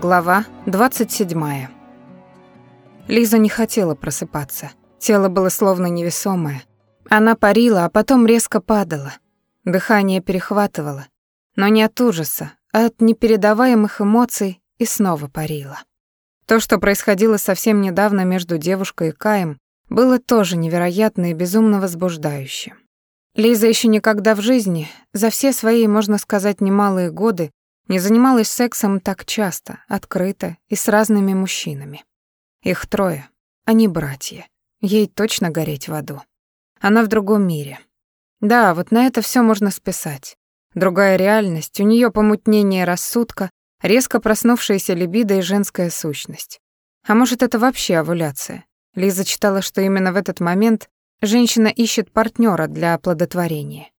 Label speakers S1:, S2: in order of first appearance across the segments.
S1: Глава 27. Лиза не хотела просыпаться. Тело было словно невесомое. Она парила, а потом резко падала. Дыхание перехватывало. Но не от ужаса, а от непередаваемых эмоций и снова парила. То, что происходило совсем недавно между девушкой и Каем, было тоже невероятно и безумно возбуждающе. Лиза еще никогда в жизни, за все свои, можно сказать, немалые годы, не занималась сексом так часто, открыто и с разными мужчинами. Их трое, они братья. Ей точно гореть в аду. Она в другом мире. Да, вот на это все можно списать. Другая реальность, у нее помутнение рассудка, резко проснувшаяся либидо и женская сущность. А может, это вообще овуляция? Лиза читала, что именно в этот момент женщина ищет партнера для оплодотворения.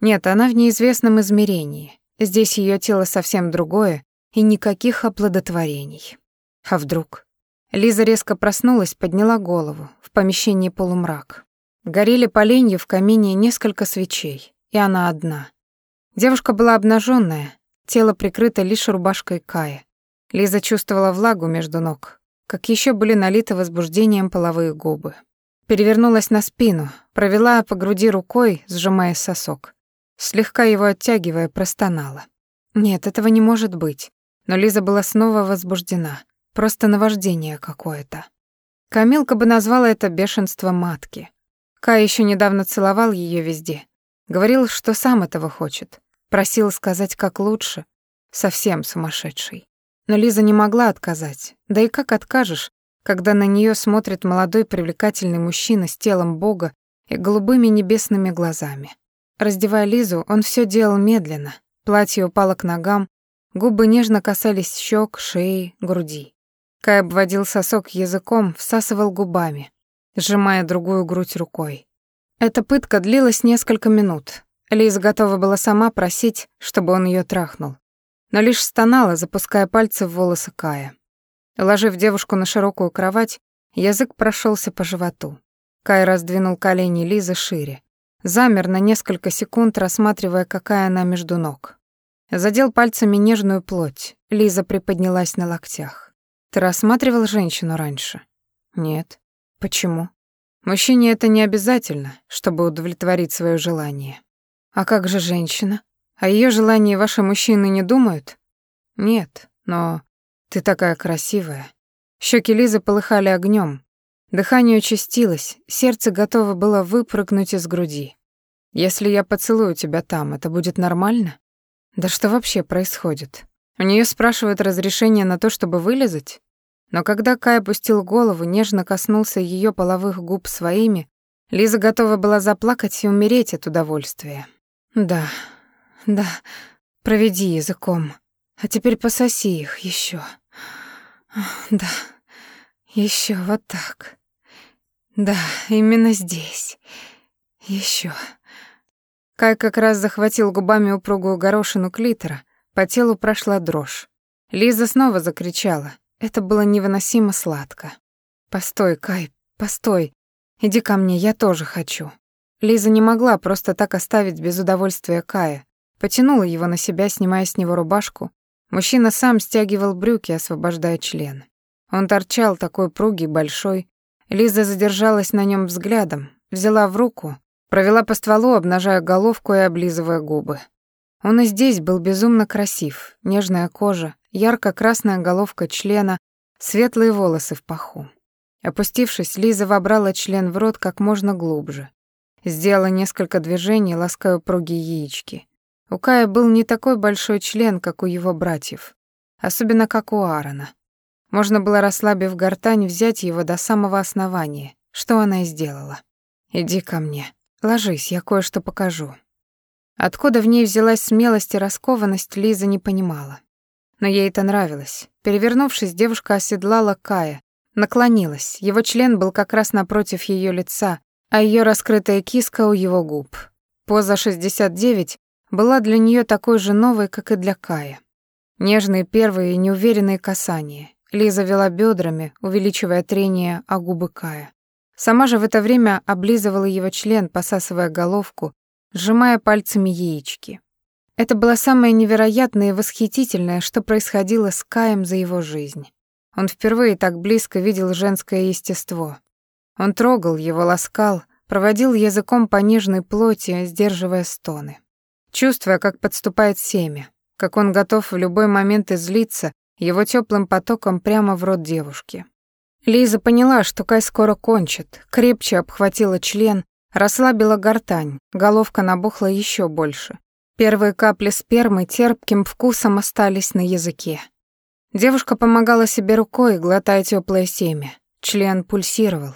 S1: Нет, она в неизвестном измерении, Здесь ее тело совсем другое и никаких оплодотворений. А вдруг? Лиза резко проснулась, подняла голову. В помещении полумрак. Горели поленья в камине несколько свечей, и она одна. Девушка была обнаженная, тело прикрыто лишь рубашкой Кая. Лиза чувствовала влагу между ног, как еще были налиты возбуждением половые губы. Перевернулась на спину, провела по груди рукой, сжимая сосок. Слегка его оттягивая, простонала. Нет, этого не может быть. Но Лиза была снова возбуждена. Просто наваждение какое-то. Камилка бы назвала это бешенство матки. Кай еще недавно целовал ее везде. Говорил, что сам этого хочет. Просил сказать, как лучше. Совсем сумасшедший. Но Лиза не могла отказать. Да и как откажешь, когда на нее смотрит молодой привлекательный мужчина с телом Бога и голубыми небесными глазами. Раздевая Лизу, он все делал медленно. Платье упало к ногам, губы нежно касались щек, шеи, груди. Кай обводил сосок языком, всасывал губами, сжимая другую грудь рукой. Эта пытка длилась несколько минут. Лиза готова была сама просить, чтобы он ее трахнул. Но лишь стонала, запуская пальцы в волосы Кая. Ложив девушку на широкую кровать, язык прошелся по животу. Кай раздвинул колени Лизы шире. Замер на несколько секунд, рассматривая, какая она между ног. Задел пальцами нежную плоть. Лиза приподнялась на локтях. «Ты рассматривал женщину раньше?» «Нет». «Почему?» «Мужчине это не обязательно, чтобы удовлетворить свое желание». «А как же женщина? О ее желании ваши мужчины не думают?» «Нет, но ты такая красивая». Щеки Лизы полыхали огнем, Дыхание участилось, сердце готово было выпрыгнуть из груди. Если я поцелую тебя там, это будет нормально? Да что вообще происходит? У нее спрашивают разрешение на то, чтобы вылезать? Но когда Кай опустил голову, нежно коснулся ее половых губ своими, Лиза готова была заплакать и умереть от удовольствия. Да, да, проведи языком, а теперь пососи их еще. Да, еще вот так. Да, именно здесь. Еще. Кай как раз захватил губами упругую горошину клитора, по телу прошла дрожь. Лиза снова закричала. Это было невыносимо сладко. «Постой, Кай, постой. Иди ко мне, я тоже хочу». Лиза не могла просто так оставить без удовольствия Кая. Потянула его на себя, снимая с него рубашку. Мужчина сам стягивал брюки, освобождая член. Он торчал такой пругий, большой, Лиза задержалась на нем взглядом, взяла в руку, провела по стволу, обнажая головку и облизывая губы. Он и здесь был безумно красив, нежная кожа, ярко-красная головка члена, светлые волосы в паху. Опустившись, Лиза вобрала член в рот как можно глубже. Сделала несколько движений, лаская упругие яички. У Кая был не такой большой член, как у его братьев, особенно как у Аарона. Можно было, расслабив гортань, взять его до самого основания, что она и сделала. «Иди ко мне. Ложись, я кое-что покажу». Откуда в ней взялась смелость и раскованность, Лиза не понимала. Но ей это нравилось. Перевернувшись, девушка оседлала Кая, наклонилась. Его член был как раз напротив ее лица, а ее раскрытая киска у его губ. Поза 69 была для нее такой же новой, как и для Кая. Нежные первые неуверенные касания, Лиза вела бедрами, увеличивая трение о губы Кая. Сама же в это время облизывала его член, посасывая головку, сжимая пальцами яички. Это было самое невероятное и восхитительное, что происходило с Каем за его жизнь. Он впервые так близко видел женское естество. Он трогал его, ласкал, проводил языком по нежной плоти, сдерживая стоны. Чувствуя, как подступает семя, как он готов в любой момент излиться его теплым потоком прямо в рот девушки. Лиза поняла, что Кай скоро кончит, крепче обхватила член, расслабила гортань, головка набухла еще больше. Первые капли спермы терпким вкусом остались на языке. Девушка помогала себе рукой, глотая теплое семя. Член пульсировал.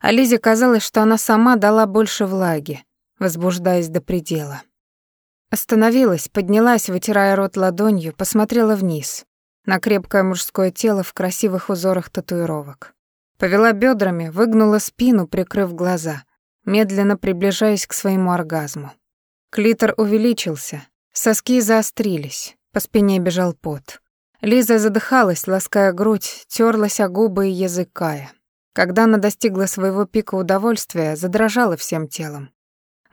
S1: А Лизе казалось, что она сама дала больше влаги, возбуждаясь до предела. Остановилась, поднялась, вытирая рот ладонью, посмотрела вниз на крепкое мужское тело в красивых узорах татуировок. Повела бедрами, выгнула спину, прикрыв глаза, медленно приближаясь к своему оргазму. Клитор увеличился, соски заострились, по спине бежал пот. Лиза задыхалась, лаская грудь, терлась о губы и язык Кая. Когда она достигла своего пика удовольствия, задрожала всем телом.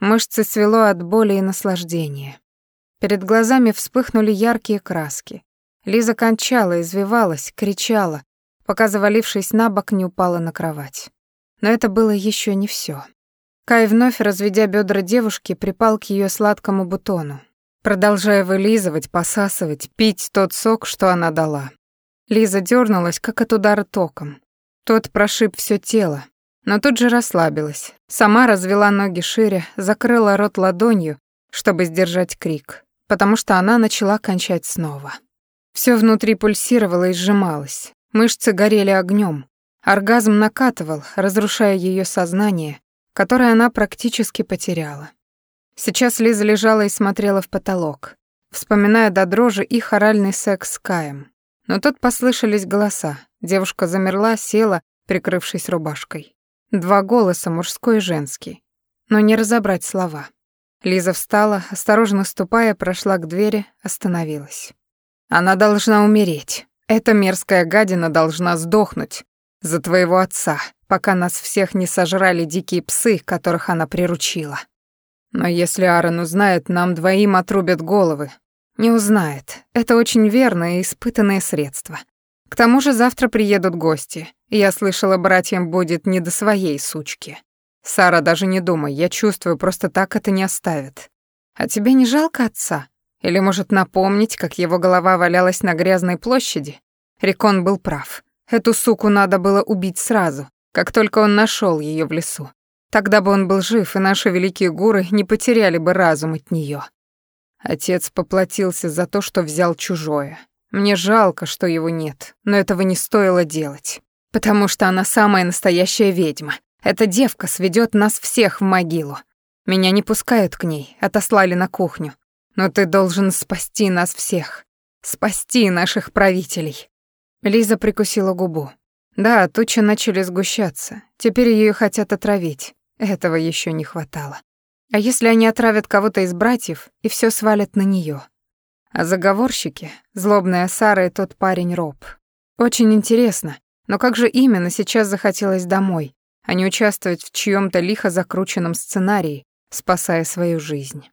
S1: Мышцы свело от боли и наслаждения. Перед глазами вспыхнули яркие краски. Лиза кончала, извивалась, кричала, пока, завалившись на бок, не упала на кровать. Но это было еще не все. Кай, вновь разведя бедра девушки, припал к ее сладкому бутону, продолжая вылизывать, посасывать, пить тот сок, что она дала. Лиза дернулась, как от удара током. Тот прошиб все тело, но тут же расслабилась. Сама развела ноги шире, закрыла рот ладонью, чтобы сдержать крик, потому что она начала кончать снова. Все внутри пульсировало и сжималось, мышцы горели огнем, оргазм накатывал, разрушая ее сознание, которое она практически потеряла. Сейчас Лиза лежала и смотрела в потолок, вспоминая до дрожи их оральный секс с Каем. Но тут послышались голоса. Девушка замерла, села, прикрывшись рубашкой. Два голоса, мужской и женский. Но не разобрать слова. Лиза встала, осторожно ступая, прошла к двери, остановилась. Она должна умереть. Эта мерзкая гадина должна сдохнуть. За твоего отца, пока нас всех не сожрали дикие псы, которых она приручила. Но если Аарон узнает, нам двоим отрубят головы. Не узнает. Это очень верное и испытанное средство. К тому же завтра приедут гости. Я слышала, братьям будет не до своей сучки. Сара, даже не думай, я чувствую, просто так это не оставит. А тебе не жалко отца? Или, может, напомнить, как его голова валялась на грязной площади? Рекон был прав. Эту суку надо было убить сразу, как только он нашел ее в лесу. Тогда бы он был жив, и наши великие гуры не потеряли бы разум от нее. Отец поплатился за то, что взял чужое. Мне жалко, что его нет, но этого не стоило делать. Потому что она самая настоящая ведьма. Эта девка сведет нас всех в могилу. Меня не пускают к ней, отослали на кухню. Но ты должен спасти нас всех. Спасти наших правителей. Лиза прикусила губу. Да, тучи начали сгущаться. Теперь ее хотят отравить. Этого еще не хватало. А если они отравят кого-то из братьев и все свалят на нее? А заговорщики — злобная Сара и тот парень Роб. Очень интересно, но как же именно сейчас захотелось домой, а не участвовать в чьем то лихо закрученном сценарии, спасая свою жизнь?